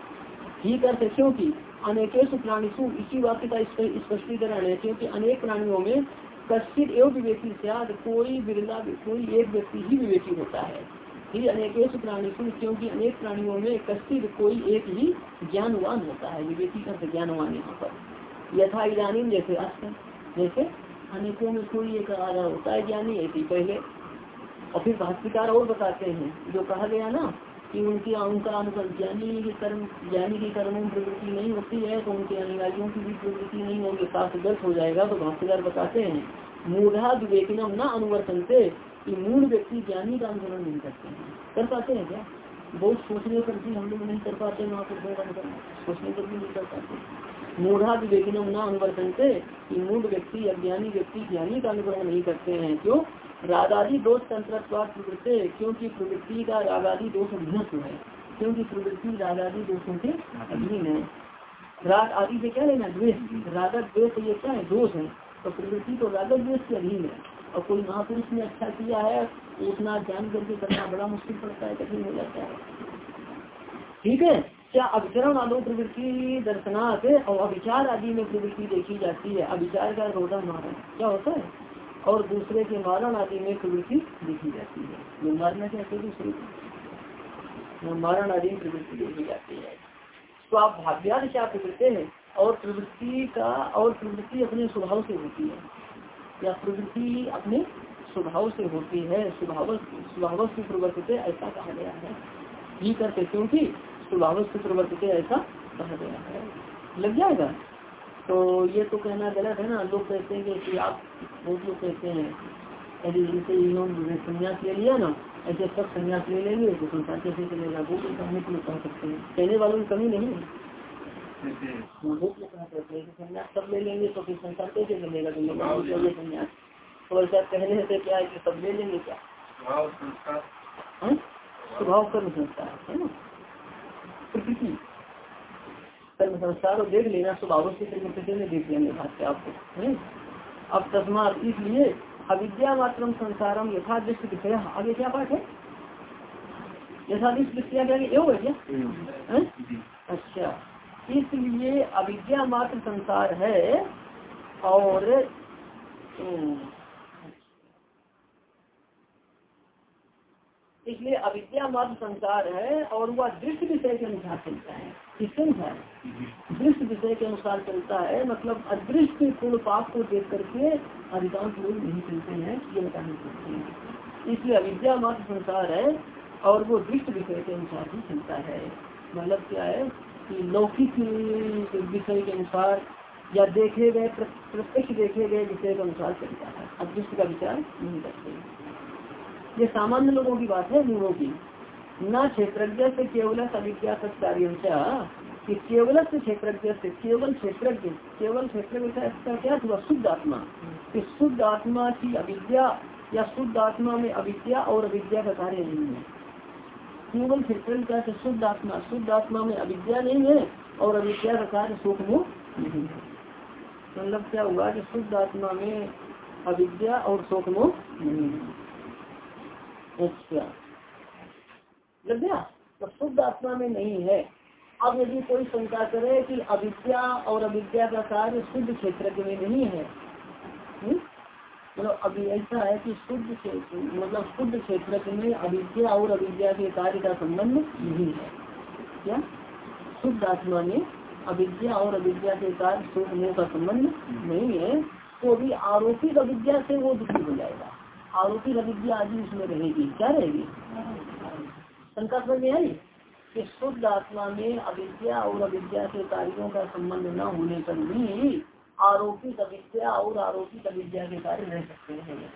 [SPEAKER 1] ठीक है क्योंकि अनेकेश प्राणीसु इसी वाक्य का स्पष्टीकरण है, क्योंकि अनेक प्राणियों में कश्चित एवं विवेकी कोई बिरला कोई एक व्यक्ति ही विवेकी होता है। ही अनेकेश प्राणीसु क्योंकि अनेक प्राणियों में कश्चित कोई एक ही ज्ञानवान होता है, विवेकी का ज्ञानवान यहाँ पर। यथा इधानी जैसे अस्त, जैसे अनेकों में कोई एक आधा होता है ज्ञानी, ऐसी पहले। और फिर भाष्यकार और बताते हैं, जो कहा गया ना कि उनकी उनका अनुकल ज्ञानी की कर्म, ज्ञानी की कर्मों में प्रवृत्ति नहीं होती है तो उनके अनुयायियों की भी प्रवृत्ति नहीं होगी पास गलत हो जाएगा तो भाष्यकार बताते हैं मूढ़ा विवेकिनम न अनुवर्तन से मूल व्यक्ति ज्ञानी का अनुकरण नहीं करते हैं। कर पाते हैं क्या? बहुत सोचने पर भी हम लोग नहीं कर पाते महापुरुषों का अनुकरण सोचने पर भी नहीं कर पाते मूढ़ा विवेकिनम न अनुवर्तन से मूल व्यक्ति अज्ञानी व्यक्ति ज्ञानी का अनुकरण नहीं करते हैं। क्यों? रागादि दोष तंत्र प्रवृत्ति, क्योंकि प्रवृत्ति का रागादि दोष अधीनत्व है, क्योंकि प्रवृत्ति रागादि दोषों के अधीन है। राग आदि से क्या लेना? द्वेष। रागत द्वेष ये क्या है? दोष है। तो प्रवृत्ति तो रागत द्वेष के अधीन है। और कोई महापुरुष ने अच्छा किया है, उतना जान करके करना बड़ा मुश्किल पड़ता है, कठिन हो जाता है। ठीक है? क्या अभिचरण आदो प्रवृत्ति दर्शनाथ और अभिचार आदि में प्रवृत्ति देखी जाती है? अभिचार का रोधा मारा क्या होता है? और दूसरे के मारण आदि में प्रवृत्ति देखी जाती है। जो मारना चाहते दूसरे को मारण आदि में प्रवृत्ति देखी जाती है। तो आप भाव्याद क्या प्रवृत्ति है और प्रवृत्ति का, और प्रवृत्ति अपने स्वभाव से होती है। या प्रवृत्ति अपने स्वभाव से होती है, स्वभाव स्वभाव से प्रवर्तित ऐसा कहा गया है। ये करते क्योंकि स्वभाव से प्रवर्तित ऐसा कहा गया है। लग जाएगा? तो ये तो कहना गलत है ना। लोग कहते हैं कि आप बहुत लोग कहते हैं यदि जैसे इन्होंने संन्यास ले लिया ना ऐसे सब संन्यास ले लेंगे तो संसार कैसे चलेगा? वो भी कहने के लिए कह सकते हैं। कहने वालों की कमी नहीं है। बहुत लोग कहा करते हैं संन्यास सब ले लेंगे तो फिर संसार कैसे चलेगा? तो संन्यास। तो ऐसा कहने से क्या है कि सब ले लेंगे क्या? स्वभाव कर्म संस्कार है ना। प्रकृति। कर्म संस्कार और देख लेना स्वभाव से कर्म में देख लेंगे भाष्य आपको अब तस्मा इसलिए अविद्या मात्र संसारम यथादृष्ट विषय आगे क्या पाठ है? यथादृष्ट विषय क्या? एवं है क्या? अच्छा। इसलिए अविद्या मात्र संसार है और इसलिए अविद्या मात्र संसार है और वह दृष्ट विषय के अनुसार चलता है। किसके अनुसार दृष्ट विषय के अनुसार चलता है मतलब अदृष्ट पूर्ण पाप को देख करके अधिकांश लोग नहीं चलते हैं, ये बताने हैं। इसलिए अविद्या मात्र संसार है और वो दृष्ट विषय के अनुसार ही चलता है। मतलब क्या है कि लौकिक विषय के अनुसार या देखे गए प्रत्यक्ष देखे गए विषय के अनुसार चलता है। अदृष्ट का विचार नहीं करते। ये सामान्य लोगों की बात है मूलों की। न क्षेत्रज्ञ से केवल अविद्या सत्कार्य कि केवल से क्षेत्रज्ञ से केवल क्षेत्रज्ञ केवल क्षेत्र क्या हुआ शुद्ध आत्मा। कि शुद्ध आत्मा की अविद्या, या शुद्ध आत्मा में अविद्या और अविद्या का कार्य नहीं है। केवल क्षेत्र से शुद्ध आत्मा शुद्ध आत्मा में अविद्या नहीं है और अविद्या का कार्य सुख मुख नहीं है। मतलब क्या हुआ कि शुद्ध आत्मा में अविद्या और शोक मुख नहीं है। अच्छा। लग गया तो शुद्ध आत्मा में नहीं है। अब यदि कोई शंका करे कि अविद्या और अविद्या का कार्य शुद्ध क्षेत्र में नहीं है? मतलब अभी ऐसा है कि शुद्ध क्षेत्र मतलब शुद्ध क्षेत्र में अविद्या और अविद्या के कार्य का संबंध नहीं है। क्या? शुद्ध आत्मा में अविद्या और अविद्या के कार्य शुद्ध का संबंध नहीं है तो अभी आरोपित अविद्या से वो दुखी हो जाएगा। आरोपित अविद्या आदि उसमें रहेगी, क्या रहेगी? समझ में आई कि शुद्ध आत्मा में अविद्या और अविद्या के कार्यों का संबंध न होने पर भी आरोपित अविद्या और आरोपित अविद्या के कार्य रह सकते हैं।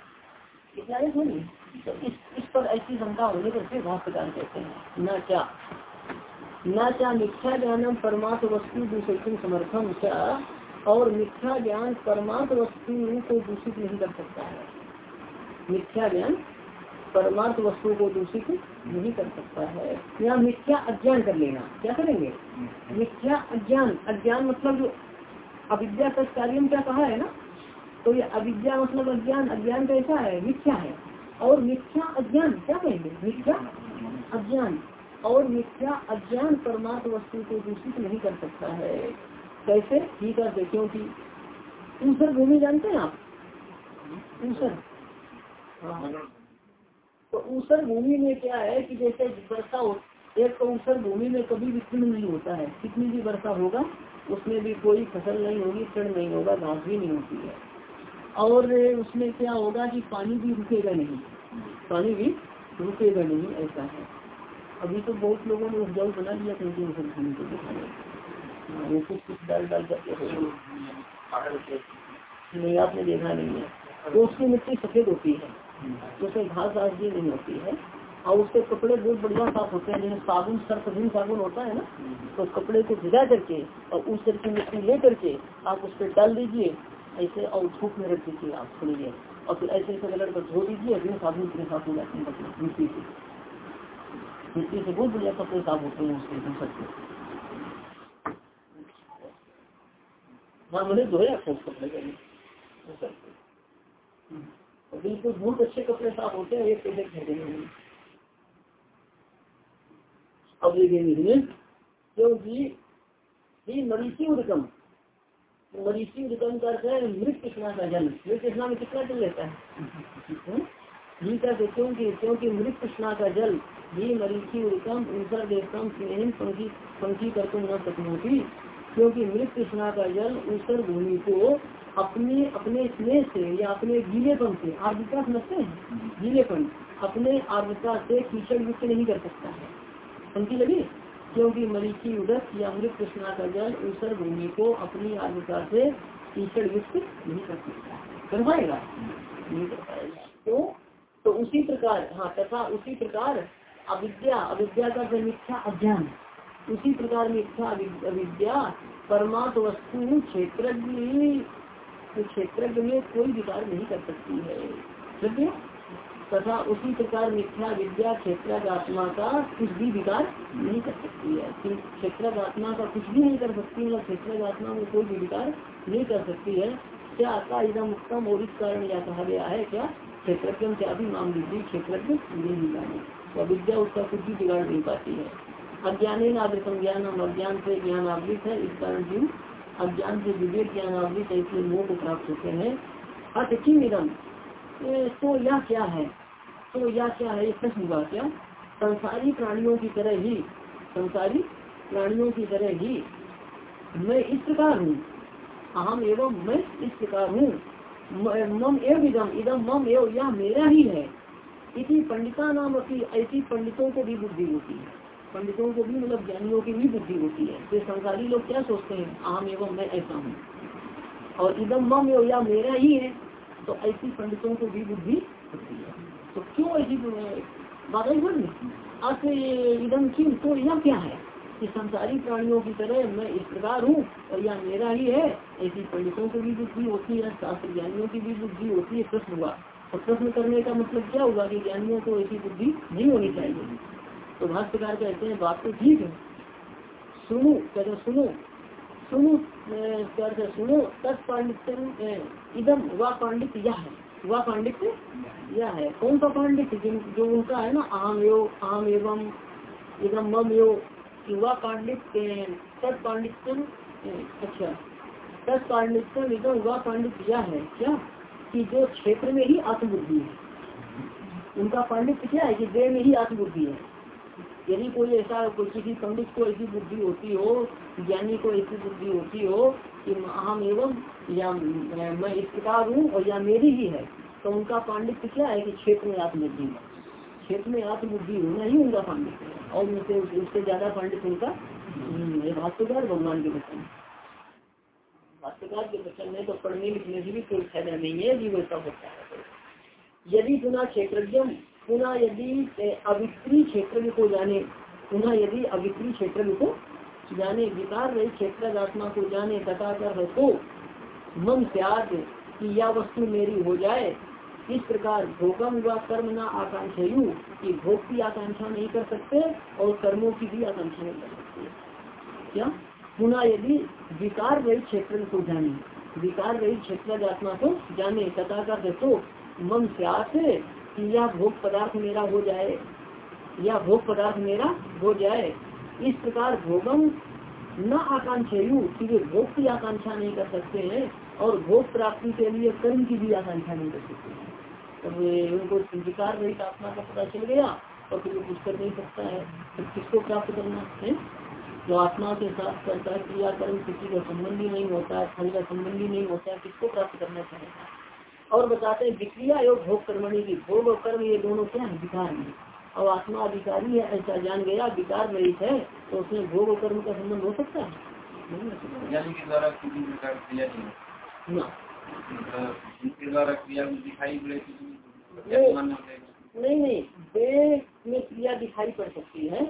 [SPEAKER 1] है सुनिए तो इस इस पर ऐसी शंका होने पर फिर बहुत प्रकार कहते हैं। न क्या? न क्या मिथ्या ज्ञानम परमात्म वस्तु दूसरे समर्थन क्या? और मिथ्या ज्ञान परमात्म वस्तु को दूषित नहीं कर सकता है। मिथ्या ज्ञान परमार्थ वस्तु को दूषित नहीं कर सकता है। यहाँ मिथ्या अज्ञान कर लेना। क्या करेंगे? मिथ्या अज्ञान। अज्ञान मतलब जो अविद्या का कार्य क्या कहा है ना? तो ये अविद्या मतलब अज्ञान। अज्ञान कैसा है, मिथ्या है। और मिथ्या अज्ञान, क्या कहेंगे? मिथ्या अज्ञान। और मिथ्या अज्ञान परमार्थ वस्तु को दूषित नहीं कर सकता है। कैसे? है क्योंकि ऊसर भूमि जानते हैं आप? ऊसर। हाँ। तो ऊसर भूमि में क्या है कि जैसे वर्षा हो एक तो ऊसर भूमि में कभी भी तृण नहीं होता है। कितनी भी वर्षा होगा उसमें भी कोई फ़सल नहीं होगी तृण नहीं होगा घास भी नहीं होती है। और उसमें क्या होगा कि पानी भी रुकेगा नहीं। पानी भी रुकेगा नहीं ऐसा है। अभी तो बहुत लोगों ने उपजाऊ बना लिया क्योंकि ऊसर भूमि को दिखाने हाँ, कुछ कुछ डाल डाल करके नहीं आपने देखा नहीं है। तो उसकी मिट्टी सफ़ेद होती है। जैसे घास घास भी नहीं होती है। और उसके कपड़े बहुत बढ़िया साफ़ होते हैं, जैसे साबुन, सर्फ भी साबुन होता है ना तो कपड़े को भिजा करके और उस तरह की मिट्टी ले करके आप उस पर डाल दीजिए, ऐसे और धूप में रख दीजिए आप, सुनिए। और फिर ऐसे ऐसे कलर पर धो दीजिए फिर साबुन फिर साफ़ हो जाते हैं मिट्टी से। मिट्टी से बहुत बढ़िया कपड़े साफ़ होते हैं उसके, हम सबके। हाँ मैंने धोया खूब कपड़े। तो बिल्कुल बहुत अच्छे कपड़े साफ़ होते हैं एक पेज फेंकेंगे अब देखेंगे क्योंकि मरीसी उदकम मरीसी उदकम का अर्थ है मृत कृष्णा का जल मृत। कृष्णा में कितना जल लेता है? कहते क्योंकि क्योंकि मृत कृष्णा का जल ही मरीची उदकम ऊसर देवतम स्नेह पंखी पंखी कर तुम न सकती क्योंकि मृत कृष्णा का जल ऊसर भूमि को अपने अपने स्नेह से या अपने गीलेपन से, आर्द्रता समझते हैं? गीलेपन, अपने आर्द्रता से कीचड़ युक्त नहीं कर सकता है। समझी लगी? क्योंकि मरीची उदक या मृत कृष्णा का जल ऊसर भूमि को अपनी आर्द्रता से कीचड़ युक्त नहीं कर सकता कर पाएगा नहीं कर पाएगा तो तो उसी प्रकार हाँ तथा उसी प्रकार अविद्या अविद्या का मिथ्या अज्ञान। उसी प्रकार मिथ्या अविद्या परमात्म वस्तु क्षेत्र क्षेत्र में कोई विकार नहीं कर सकती है। तथा उसी प्रकार मिथ्या विद्या क्षेत्र आत्मा का कुछ भी विकार नहीं कर सकती है। क्षेत्र आत्मा का कुछ भी नहीं कर सकती मतलब क्षेत्र आत्मा में कोई भी विकार नहीं कर सकती है। क्या का एकदम उत्तम और इस कारण यह कहा गया है, क्या? क्षेत्र क्या लीजिए क्षेत्र नहीं जाने। तो विद्या उसका कुछ भी बिगाड़ नहीं पाती है। अज्ञान आदृतम ज्ञान अज्ञान से ज्ञान आवृत है। इस कारण जीव अज्ञान से विवेक ज्ञान आवृत ऐसे मोह को प्राप्त होते हैं। अर्थ की निगम तो यह क्या है? तो यह क्या है? प्रश्न हुआ क्या? संसारी प्राणियों की तरह ही, संसारी प्राणियों की तरह ही मैं इस प्रकार हूँ। अहम एवं मैं इस प्रकार हूँ। मम एव इदम इदम मम एवं, यह मेरा ही है। इसी पंडिता नाम अपनी ऐसी पंडितों को भी बुद्धि होती है। पंडितों को भी मतलब ज्ञानियों की भी बुद्धि होती है। तो संसारी लोग क्या सोचते हैं? आम एवं मैं ऐसा हूँ। और इदम मम या मेरा ही है। तो ऐसी पंडितों को भी बुद्धि होती है। तो क्यों ऐसी बात अर्थ इदम क्यों तो यह क्या है? कि संसारी प्राणियों की तरह मैं इस प्रकार हूँ, और यह मेरा ही है। ऐसी पंडितों को भी बुद्धि होती है, शास्त्र ज्ञानियों की भी बुद्धि होती है, प्रश्न हुआ। और प्रश्न करने का मतलब क्या हुआ कि ज्ञानियों को ऐसी बुद्धि नहीं होनी चाहिए। तो भाष्यकार कहते हैं, बात तो ठीक है। सुनो, कहते सुनो। सुनो कहते सुनो तत्पांडित्य इदम वह पांडित्य यह है। वह पांडित्य यह है। कौन सा पांडित्य? जो उनका है ना, आम यो, आम एवं इदम मम यो वह पांडित्य तत्पांडित्य अच्छा। तत्पांडित्य इदम वह पांडित्य यह है। क्या? कि जो क्षेत्र में ही आत्मबुद्धि है। उनका पांडित्य क्या है? कि देह में ही आत्मबुद्धि है। यदि कोई ऐसा कोई किसी पंडित को ऐसी बुद्धि होती हो, ज्ञानी को ऐसी बुद्धि होती हो कि हम एवं या मैं इस प्रकार हूँ और या मेरी ही है तो उनका पांडित्य क्या है कि क्षेत्र में आत्मबुद्धि है। क्षेत्र में आत्मबुद्धि होना ही उनका पांडित्य और उनसे, उससे ज़्यादा पांडित उनका भाष्यकार भगवान के बच्चन भाष्यकार के बच्चन में तो पढ़ने लिखने से भी कोई फ़ायदा नहीं है जीव ऐसा होता है। यदि पुनः क्षेत्र पुनः यदि अवित्री क्षेत्र को जाने, पुनः यदि अवित्री क्षेत्र को जाने, विकार रही क्षेत्र आत्मा को जाने तथा कर तो मन त्याग कि यह वस्तु मेरी हो जाए। इस प्रकार भोगम व कर्म न आकांक्षा यू, की भोग की आकांक्षा नहीं कर सकते और कर्मों की भी आकांक्षा नहीं कर सकते। क्या? पुनः यदि विकार रही क्षेत्र को जाने, विकार रही क्षेत्र आत्मा को जाने तथा कर तो मन से कि यह भोग पदार्थ मेरा हो जाए, या भोग पदार्थ मेरा हो जाए, इस प्रकार भोगम न आकांक्षयु कि वे भोग की आकांक्षा नहीं कर सकते हैं, और भोग प्राप्ति के लिए कर्म की भी आकांक्षा नहीं कर सकते हैं। तब उनको विकार रहित आत्मा का पता चल गया, और फिर वो कुछ कर नहीं सकता है। फिर किसको प्राप्त करना है? जो आत्मा के साथ करता है क्रिया कर्म किसी का संबंधी नहीं होता है फल का संबंधी नहीं होता है किसको प्राप्त करना चाहेगा और बताते हैं विक्रिया एवं भोग कर्मणी की। भोग और कर्म ये दोनों क्या है? विकार में और आत्मा अधिकारी है ऐसा जान गया विकार रहित है तो उसमें भोग और कर्म का संबंध हो सकता है? नहीं नहीं देह में क्रिया दिखाई पड़ सकती है।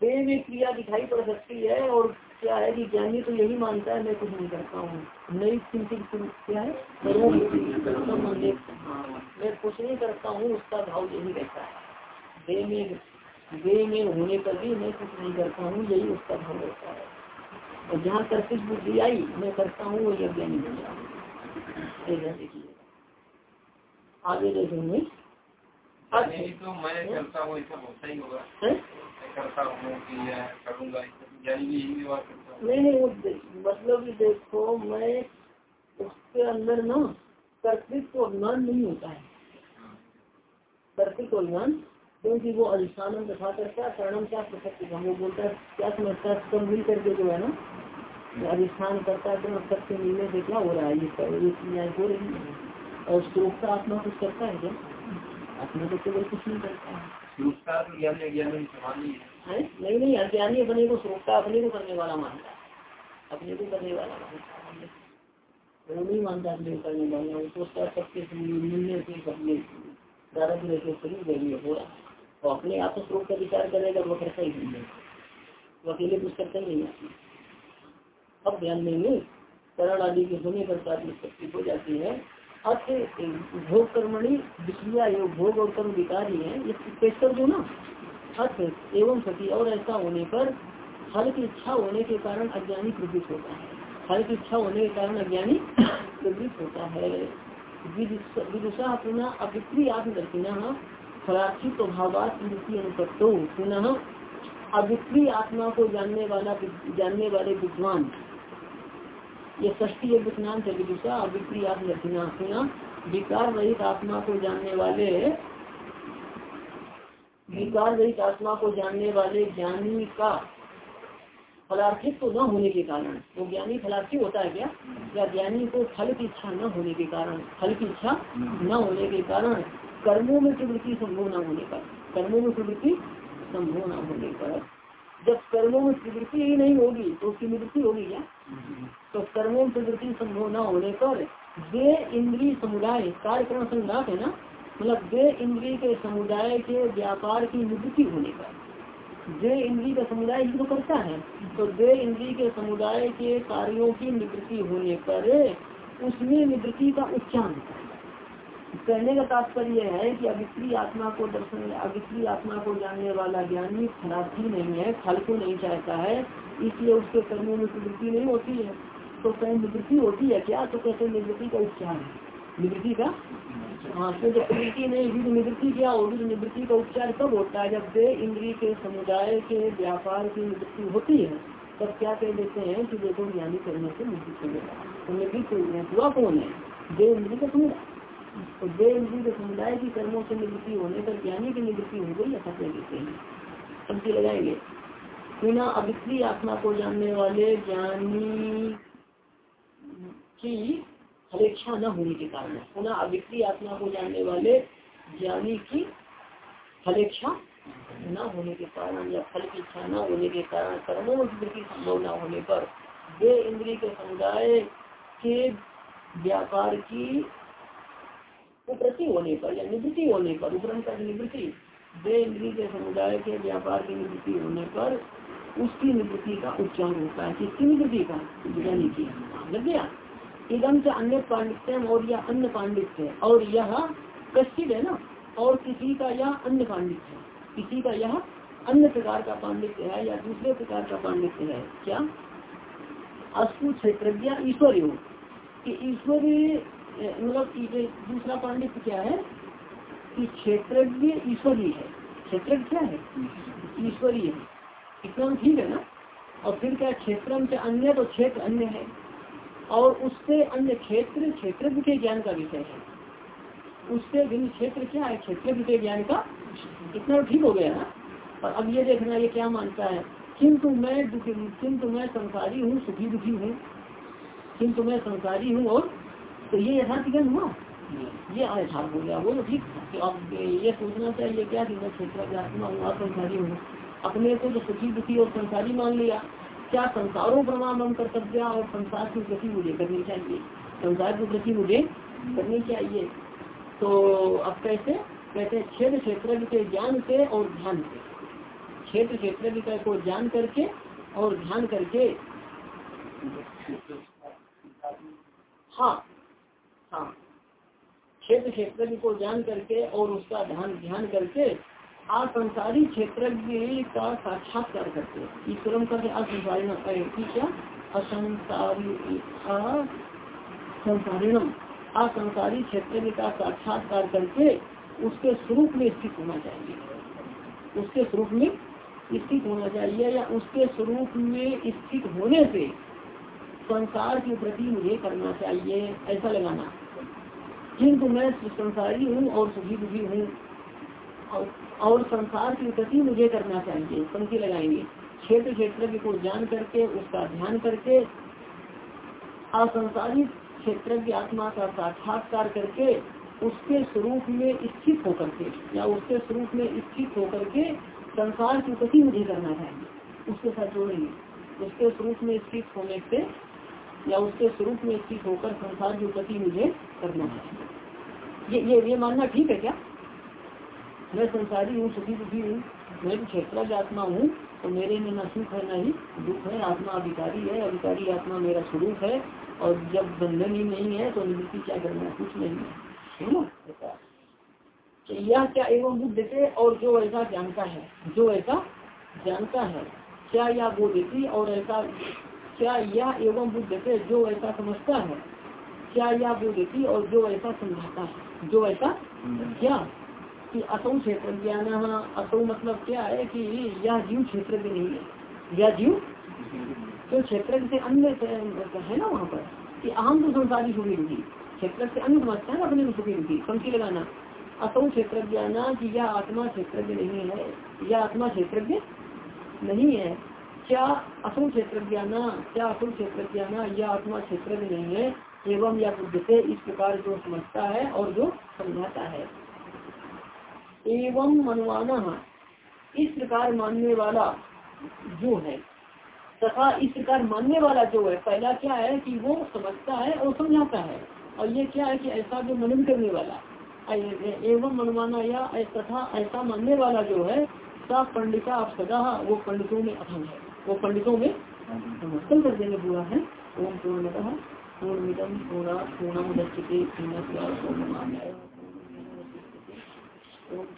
[SPEAKER 1] देह में क्रिया दिखाई पड़ सकती है और क्या है कि ज्ञानी तो यही मानता है मैं कुछ नहीं करता हूँ। नई चिंतित क्या है मैं कुछ नहीं करता हूँ उसका भाव यही रहता है। देह में देह में होने पर भी मैं कुछ नहीं करता हूँ यही उसका भाव रहता है। और जहाँ कर्तिक बुद्धि आई मैं करता हूँ वही अज्ञानी बन जाऊँ देखिए आगे देखेंगे
[SPEAKER 2] अच्छा तो मैं करता हूँ ऐसा होता ही होगा। करता हूँ करूँगा
[SPEAKER 1] नहीं नहीं मतलब देखो, मैं उसके अंदर ना कर्तृत्व अभिमान नहीं होता है। कर्तृत्व अभिमान, क्योंकि वो अधिष्ठान तथा करता कर्णम क्या प्रसक्ति हम वो बोलता है, क्या समझता है, सब मिल करके जो है ना अधिष्ठान करता है तो सत्य मिलने से क्या हो रहा है? ये हो रही है। और श्रोक आत्मा कुछ करता है क्या? आत्मा तो केवल कुछ नहीं करता है। नहीं नहीं अज्ञानी अपने को श्रोता अपने को करने वाला मानता है। अपने को करने वाला मानता है। वो नहीं मानता अपने करने वाला। वो सोचता सबके मिलने से सबने प्रारंभ लेके शरीर हो रहा है। तो अपने आप स्वरूप का विचार करेगा वो करता ही नहीं है। वो अकेले कुछ करता ही नहीं है। अब ध्यान देंगे करण आदि के होने पर शक्ति हो जाती है। अर्थ भोग कर्मणि विक्रिया एवं भोग और कर्म विकार ही है ये पेशकर जो ना अर्थ एवं सती और ऐसा होने पर फल की इच्छा होने के कारण अज्ञानी प्रवृत्त होता है। फल की इच्छा होने के कारण अज्ञानी प्रवृत्त होता है। विदुषा अपना अभिप्री आत्मदर्शिना फलार्थी स्वभावात वृत्ति अनुपत्तो, पुनः अविक्री आत्मा को जानने वाला जानने वाले विद्वान ये ष्टी विज्ञान से विदुषा अविक्री आत्मरचना सुना, विकार रहित आत्मा को जानने वाले विकार रहित आत्मा को जानने वाले ज्ञानी का फलार्थित तो न होने के कारण। वो ज्ञानी फलार्थी होता है क्या? या ज्ञानी को फल की इच्छा न होने के कारण? फल की इच्छा न होने के कारण। कर्मों में प्रवृत्ति संभव न होने पर। कर्मों में प्रवृत्ति संभव न होने पर। जब कर्मों में प्रवृत्ति ही नहीं होगी तो उसकी निवृत्ति होगी क्या? तो कर्मों प्रवृत्ति संभव न होने पर वे इंद्रिय समुदाय, कार्यक्रम संघात है ना? मतलब वे इंद्रिय के समुदाय के व्यापार की निवृत्ति होने पर। वे इंद्रिय का समुदाय जो करता है। तो वे इंद्रिय के समुदाय के कार्यों की निवृत्ति होने पर उसमें निवृत्ति का उच्चारण कहने का तात्पर्य है कि अवित्री आत्मा को दर्शन अवित्री आत्मा को जानने वाला ज्ञानी फलार्थी नहीं है, फल को नहीं चाहता है, इसलिए उसके कर्मों में प्रवृत्ति नहीं होती है। तो कहीं निवृत्ति होती है क्या? तो कहते निवृत्ति का उपचार निवृत्ति का? हाँ तो जब प्रवृत्ति हुई तो निवृत्ति क्या होगी तो निवृत्ति का उपचार कब होता है जब दे इंद्रिय के समुदाय के व्यापार की निवृत्ति होती है। तब क्या कह देते हैं कि देखो ज्ञानी करने से निवृत्ति तो हुआ कौन है? दे इंद्रिय का समुदाय। तो दे इंद्रिय के समुदाय की कर्मों से निवृत्ति होने पर ज्ञानी की निवृत्ति हो गई, ऐसा कह देते हैं। लगाएँगे। बिना अवित्री आत्मा को जानने वाले ज्ञानी की फलेक्षा न होने के कारण। पुनः अवित्री आत्मा को जानने वाले ज्ञानी की फलेक्षा न होने के कारण या फल की इच्छा न होने के कारण कर्मों वृद्धि संभव न होने पर वे इंद्रिय के समुदाय के व्यापार की उपरति होने पर या निवृत्ति होने पर उपरम का निवृत्ति, वे इंद्री के समुदाय के व्यापार की निवृत्ति होने पर उसकी निवृत्ति का उपचार होता है। किसकी निवृत्ति का? ज्ञानी की। लग गया? इदम से अन्य पांडित्य और यह अन्य पांडित्य है। और यह कश्चित है ना? और किसी का यह अन्य पांडित्य किसी का यह अन्य प्रकार का पांडित्य है या दूसरे प्रकार का पांडित्य है? क्या? अस्तु क्षेत्र ईश्वर योग कि ईश्वरीय मतलब दूसरा पांडित्य क्या है? कि क्षेत्रज्ञ ईश्वरीय है। क्षेत्र क्या है? ईश्वरीय है। इतना ठीक है ना? और फिर क्या क्षेत्र से अन्य तो क्षेत्र अन्य है। और उससे अन्य क्षेत्र क्षेत्र के ज्ञान का विषय है। उससे भिन्न क्षेत्र क्या है? क्षेत्र के ज्ञान का इतना ठीक हो गया ना? और अब ये देखना, ये क्या मानता है? किंतु मैं दुखी, किंतु मैं संसारी हूँ, सुखी दुखी हूँ। किंतु मैं संसारी हूँ और तो ये यथार्थ ज्ञान हुआ? ये यथार्थ हो गया। वो तो ठीक तो अब ये सोचना चाहिए, क्या कि मैं क्षेत्र आत्मा हूँ संसारी हूँ। अपने को जो सुखी दुखी और संसारी मान लिया। क्या संसारों पर प्रमाण कर्तव्य और संसार की गति मुझे करनी चाहिए? संसार की गति मुझे करनी चाहिए। तो अब कैसे? कहते हैं क्षेत्र क्षेत्र के ज्ञान से और ध्यान से। क्षेत्र क्षेत्र को जान करके और ध्यान करके। हाँ हाँ। क्षेत्र क्षेत्र को जान करके और उसका ध्यान ध्यान करके असंसारी क्षेत्र का साक्षात्कार करके ईश्वरम करके असंसारी क्या? असंसारी असंसारिणम असंसारी क्षेत्र का साक्षात्कार करके उसके स्वरूप में स्थित होना चाहिए। उसके स्वरूप में स्थित होना चाहिए या उसके स्वरूप में स्थित होने से संसार के प्रति मुझे करना चाहिए, ऐसा लगाना। किंतु मैं संसारी हूँ और सुखी दुखी हूँ। और संसार की प्रति मुझे करना चाहिए, पंक्ति लगाएँगे। क्षेत्र क्षेत्र को जान करके, उसका ध्यान करके, असंसारी क्षेत्र की आत्मा का साक्षात्कार करके, उसके स्वरूप में स्थित होकर के, या उसके स्वरूप में स्थित होकर के संसार की प्रति मुझे करना चाहिए। उसके साथ जोड़ेंगे। उसके स्वरूप में स्थित होने से, या उसके स्वरूप में स्थित होकर संसार की प्रति मुझे करना चाहिए। ये ये ये मानना ठीक है क्या? मैं संसारी हूँ, सुखी दुखी हूँ, मैं भी क्षेत्र आत्मा हूँ तो मेरे में न सुख है, न ही दुख है। आत्मा अधिकारी है, अधिकारी आत्मा मेरा स्वरूप है, और जब बंधन ही नहीं है तो निवृत्ति क्या करना कुछ नहीं है। ना? तो यह क्या एवं बुद्ध से, और जो ऐसा जानता है, जो ऐसा जानता है, क्या यह वो देती और ऐसा, क्या यह एवं बुद्ध से जो ऐसा समझता है, क्या यह वो देती और जो ऐसा समझाता है, जो ऐसा क्या कि असौ क्षेत्र ज्ञान असौ मतलब क्या है कि यह जीव क्षेत्र भी नहीं है। यह जीव? तो क्षेत्र से अन्य है ना वहाँ पर? कि अहम तो संसारी सुखी रुकी क्षेत्र से अन्य समझता है अपने को सुखी रुकी पंक्ति लगाना। असौ क्षेत्र ज्ञान की यह आत्मा क्षेत्र भी नहीं है यह आत्मा क्षेत्र नहीं है। क्या असौ क्षेत्र क्या असौ क्षेत्र यह आत्मा क्षेत्र नहीं है, एवं या बुद्ध से इस प्रकार जो समझता है और जो समझाता है। एवं मनवाना इस प्रकार मानने वाला जो है, तथा इस प्रकार मानने वाला जो है, पहला क्या है कि वो समझता है और समझाता है। और ये क्या है कि ऐसा जो मनन करने वाला एवं मनवाना या तथा ऐसा मानने वाला जो है सब पंडिता आप सदा वो पंडितों में अहम है। वो पंडितों में समर्थन कर देने पूरा है। ओम पूर्णतः पूर्णमिदम पूर्णा पूर्णम दक्षते पूर्ण Nope.